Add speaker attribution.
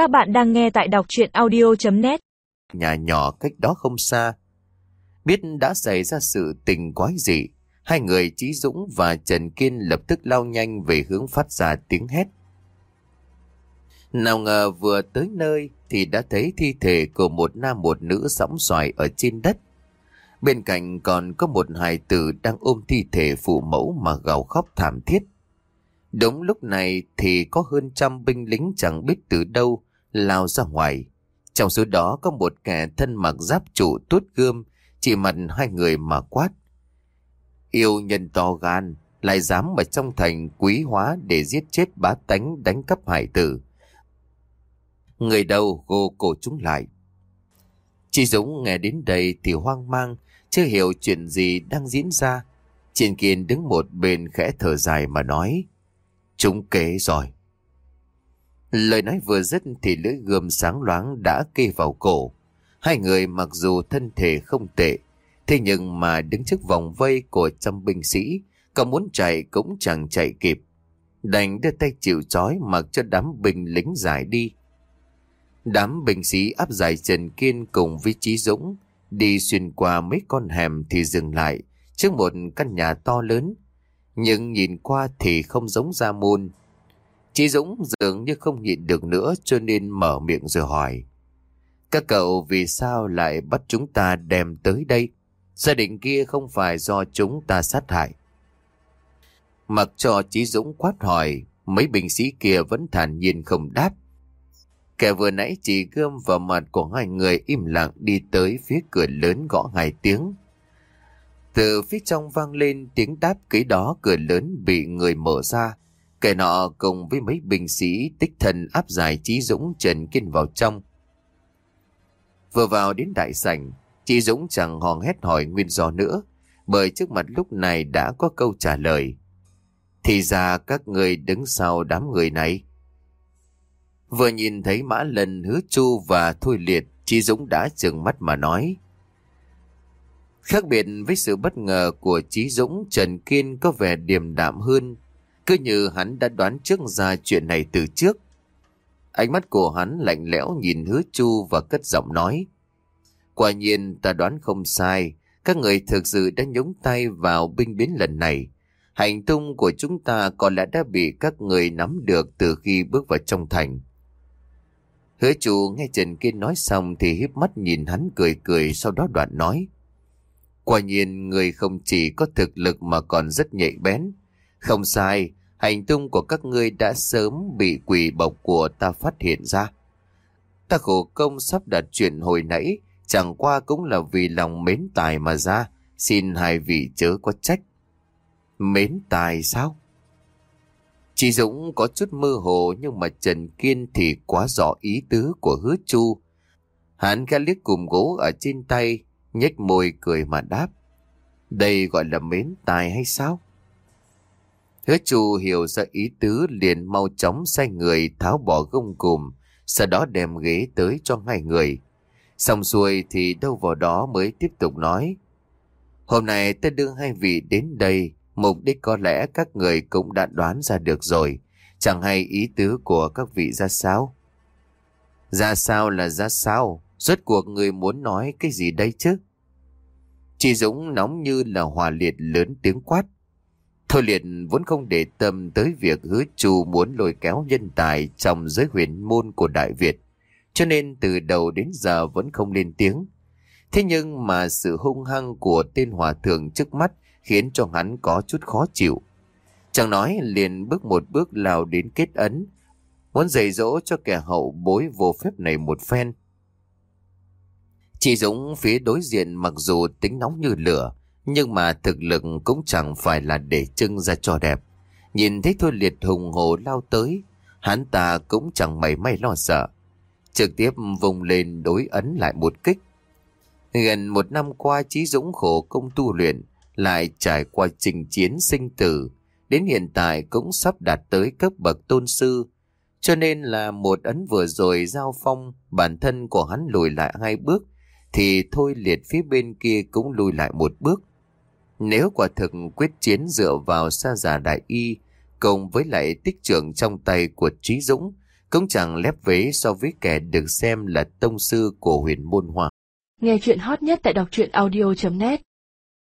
Speaker 1: Các bạn đang nghe tại đọc chuyện audio.net
Speaker 2: Nhà nhỏ cách đó không xa. Biết đã xảy ra sự tình quái dị, hai người Chí Dũng và Trần Kiên lập tức lao nhanh về hướng phát ra tiếng hét. Nào ngờ vừa tới nơi thì đã thấy thi thể của một nam một nữ sóng xoài ở trên đất. Bên cạnh còn có một hài tử đang ôm thi thể phụ mẫu mà gào khóc thảm thiết. Đúng lúc này thì có hơn trăm binh lính chẳng biết từ đâu lao ra ngoài. Trong số đó có một kẻ thân mặc giáp trụ tuốt gươm, chỉ mặt hai người mà quát. Yêu nhân to gan, lại dám mà trong thành quý hóa để giết chết bá tánh đánh cắp hải tử. Người đầu gô cổ chúng lại. Chị Dũng nghe đến đây thì hoang mang, chưa hiểu chuyện gì đang diễn ra. triển kiên đứng một bên khẽ thở dài mà nói. Chúng kế rồi. Lời nói vừa dứt thì lưỡi gươm sáng loáng đã kê vào cổ. Hai người mặc dù thân thể không tệ, thế nhưng mà đứng trước vòng vây của trăm binh sĩ, có muốn chạy cũng chẳng chạy kịp. Đành đưa tay chịu chói mặc cho đám binh lính giải đi. Đám binh sĩ áp giải Trần Kiên cùng với Trí Dũng đi xuyên qua mấy con hẻm thì dừng lại trước một căn nhà to lớn. Nhưng nhìn qua thì không giống ra môn. Chí Dũng dường như không nhịn được nữa cho nên mở miệng rồi hỏi. Các cậu vì sao lại bắt chúng ta đem tới đây? Gia đình kia không phải do chúng ta sát hại. Mặc cho Chí Dũng quát hỏi, mấy binh sĩ kia vẫn thản nhiên không đáp. Kẻ vừa nãy chỉ gươm vào mặt của hai người im lặng đi tới phía cửa lớn gõ hai tiếng. Từ phía trong vang lên tiếng đáp kế đó cửa lớn bị người mở ra. Kẻ nọ cùng với mấy binh sĩ tích thần áp giải Chí Dũng Trần Kiên vào trong. Vừa vào đến đại sảnh, Chí Dũng chẳng hòn hét hỏi nguyên do nữa, bởi trước mặt lúc này đã có câu trả lời. Thì ra các người đứng sau đám người này. Vừa nhìn thấy Mã Lần, Hứa Chu và Thôi Liệt, Chí Dũng đã trừng mắt mà nói. Khác biệt với sự bất ngờ của Chí Dũng, Trần Kiên có vẻ điềm đạm hơn, cứ như hắn đã đoán trước ra chuyện này từ trước. Ánh mắt của hắn lạnh lẽo nhìn hứa chu và cất giọng nói. Quả nhiên ta đoán không sai, các người thực sự đã nhúng tay vào binh biến lần này. Hành tung của chúng ta có lẽ đã bị các người nắm được từ khi bước vào trong thành. Hứa chủ nghe Trần Kiên nói xong thì híp mắt nhìn hắn cười cười sau đó đoạn nói. Quả nhiên người không chỉ có thực lực mà còn rất nhạy bén. Không sai, hành tung của các ngươi đã sớm bị quỷ bọc của ta phát hiện ra. Ta khổ công sắp đặt chuyện hồi nãy, chẳng qua cũng là vì lòng mến tài mà ra, xin hai vị chớ có trách. Mến tài sao? Chị Dũng có chút mơ hồ nhưng mà Trần Kiên thì quá rõ ý tứ của hứa chu. Hắn khẽ liếc cùng gỗ ở trên tay, nhếch môi cười mà đáp. Đây gọi là mến tài hay sao? Hứa chu hiểu ra ý tứ liền mau chóng sai người tháo bỏ gông cùm, sau đó đem ghế tới cho hai người. Xong xuôi thì đâu vào đó mới tiếp tục nói. Hôm nay ta đưa hai vị đến đây, mục đích có lẽ các người cũng đã đoán ra được rồi, chẳng hay ý tứ của các vị ra sao. Ra sao là ra sao, rốt cuộc người muốn nói cái gì đây chứ? Chị Dũng nóng như là hòa liệt lớn tiếng quát. Thôi liệt vốn không để tâm tới việc hứa chu muốn lôi kéo nhân tài trong giới huyền môn của Đại Việt, cho nên từ đầu đến giờ vẫn không lên tiếng. Thế nhưng mà sự hung hăng của tên hòa thượng trước mắt khiến cho hắn có chút khó chịu. Chẳng nói liền bước một bước lao đến kết ấn, muốn dạy dỗ cho kẻ hậu bối vô phép này một phen. Chị Dũng phía đối diện mặc dù tính nóng như lửa, nhưng mà thực lực cũng chẳng phải là để trưng ra cho đẹp. Nhìn thấy Thôi Liệt hùng hồ lao tới, hắn ta cũng chẳng mảy may lo sợ. Trực tiếp vùng lên đối ấn lại một kích. Gần một năm qua Chí Dũng khổ công tu luyện, lại trải qua trình chiến sinh tử, đến hiện tại cũng sắp đạt tới cấp bậc tôn sư. Cho nên là một ấn vừa rồi giao phong, bản thân của hắn lùi lại hai bước, thì thôi liệt phía bên kia cũng lùi lại một bước. Nếu quả thực quyết chiến dựa vào sa giả đại y, cùng với lại tích trưởng trong tay của Trí Dũng, Cũng chẳng lép vế so với kẻ được xem là tông sư của huyền môn hoa.
Speaker 3: Nghe chuyện hot nhất tại đọc truyện audio.net